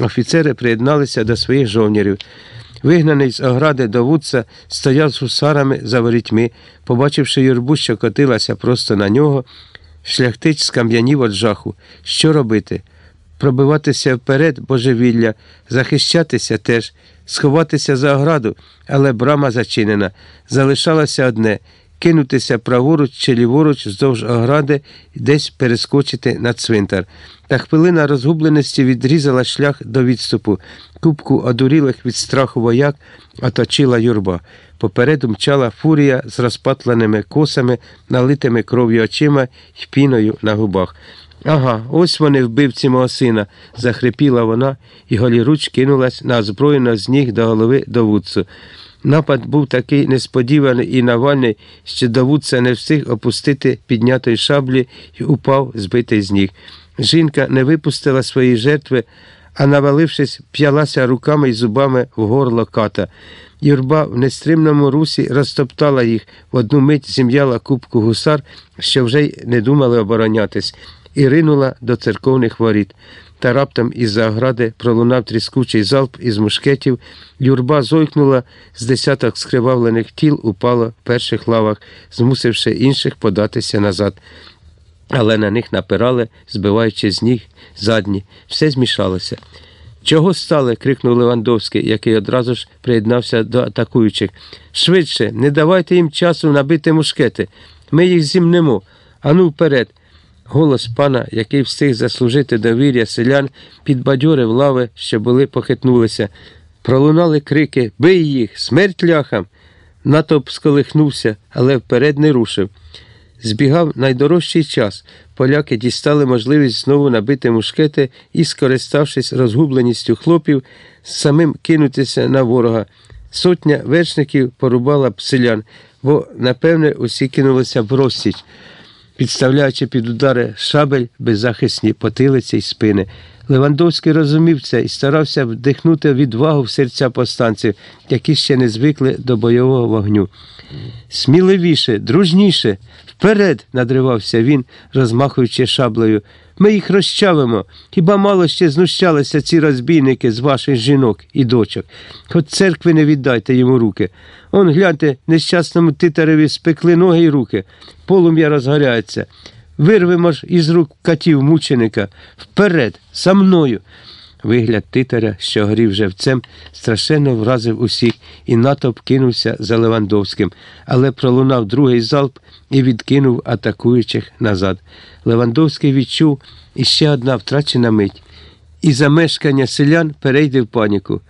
Офіцери приєдналися до своїх жовнірів. Вигнаний з огради до вудца, стояв з гусарами за ворітьми, побачивши юрбу, що котилася просто на нього, шляхтич скам'янів від жаху. Що робити? Пробиватися вперед божевілля, захищатися теж, сховатися за ограду, але брама зачинена. Залишалося одне кинутися праворуч чи ліворуч вздовж огради і десь перескочити на цвинтар. Та хвилина розгубленості відрізала шлях до відступу. Кубку одурілих від страху вояк оточила юрба. Попереду мчала фурія з розпатленими косами, налитими кров'ю очима й піною на губах. Ага, ось вони вбивці мого сина, захрипіла вона і голіруч кинулась на озброєно з ніг до голови до вудцу. Напад був такий несподіваний і навальний, що Давудца не встиг опустити піднятої шаблі і упав, збитий з ніг. Жінка не випустила своєї жертви, а, навалившись, п'ялася руками й зубами в горло ката. Юрба в нестримному русі розтоптала їх, в одну мить зім'яла кубку гусар, що вже й не думали оборонятись, і ринула до церковних воріт. Та раптом із-за огради пролунав тріскучий залп із мушкетів. Юрба зойкнула, з десяток скривавлених тіл упало в перших лавах, змусивши інших податися назад. Але на них напирали, збиваючи з ніг задні. Все змішалося. Чого стали? крикнув Левандовський, який одразу ж приєднався до атакуючих. Швидше, не давайте їм часу набити мушкети. Ми їх зімнемо. Ану вперед. Голос пана, який встиг заслужити довір'я селян, підбадьорив лави, що були похитнулися. Пролунали крики Бий їх! Смерть ляхам! Натовп сколихнувся, але вперед не рушив. Збігав найдорожчий час. Поляки дістали можливість знову набити мушкети і, скориставшись розгубленістю хлопів, самим кинутися на ворога. Сотня вершників порубала б селян, бо, напевне, усі кинулися в розсіч підставляючи під удари шабель беззахисні потилиці й спини. Левандовський розумів це і старався вдихнути відвагу в серця повстанців, які ще не звикли до бойового вогню. Сміливіше, дружніше, вперед, надривався він, розмахуючи шаблею. Ми їх розчавимо. Хіба мало ще знущалися ці розбійники з ваших жінок і дочок? Хоч церкви не віддайте йому руки. Он гляньте, нещасному титареві спекли ноги й руки, полум'я розгоряється. Вирвемо ж із рук катів мученика. Вперед, за мною. Вигляд титаря, що горів живцем, страшенно вразив усіх і натовп кинувся за Левандовським, але пролунав другий залп і відкинув атакуючих назад. Левандовський відчув іще одна втрачена мить, і замешкання селян перейде в паніку.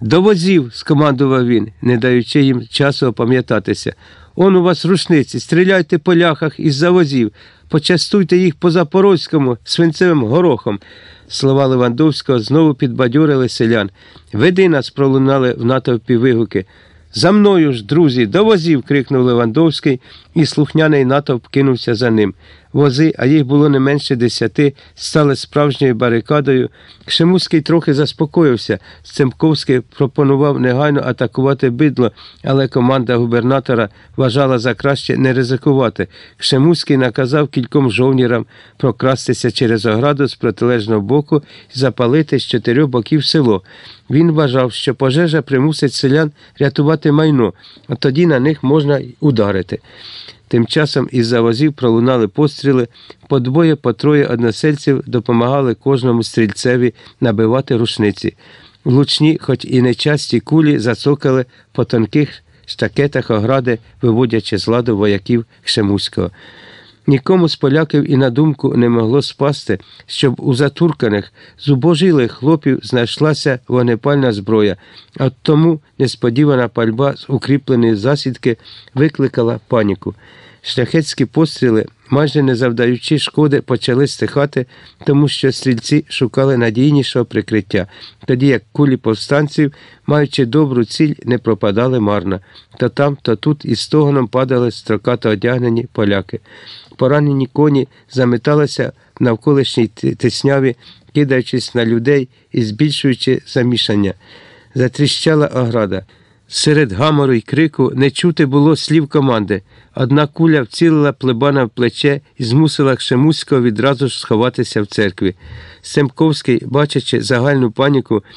До возів, скомандував він, не даючи їм часу опам'ятатися. Он у вас рушниці, стріляйте по ляхах із завозів, почастуйте їх по Запорозькому свинцевим горохом. Слова Левандовського знову підбадьорили селян. Веди нас, пролунали в натовпі вигуки. За мною ж, друзі, до возів. крикнув Левандовський, і слухняний натовп кинувся за ним. Вози, а їх було не менше десяти, стали справжньою барикадою. Кшемуський трохи заспокоївся. Сцемковський пропонував негайно атакувати бидло, але команда губернатора вважала за краще не ризикувати. Кшемуський наказав кільком жовнірам прокрастися через ограду з протилежного боку і запалити з чотирьох боків село. Він вважав, що пожежа примусить селян рятувати майно, а тоді на них можна ударити. Тим часом із за возів пролунали постріли, по двоє, по троє односельців допомагали кожному стрільцеві набивати рушниці. Влучні, хоч і нечасті кулі, зацокали по тонких штакетах огради, виводячи з ладу вояків Кшемуського. Нікому з поляків і на думку не могло спасти, щоб у затурканих, зубожилих хлопів знайшлася вогнепальна зброя, а тому несподівана пальба з укріпленої засідки викликала паніку. Шляхетські постріли, майже не завдаючи шкоди, почали стихати, тому що стрільці шукали надійнішого прикриття, тоді як кулі повстанців, маючи добру ціль, не пропадали марно. То там, то тут із стогоном падали строкато одягнені поляки. Поранені коні заметалися в навколишній тисняві, кидаючись на людей і збільшуючи замішання. Затріщала ограда. Серед гамору й крику не чути було слів команди. Одна куля вцілила плебана в плече і змусила Кшемуського відразу ж сховатися в церкві. Семковський, бачачи загальну паніку,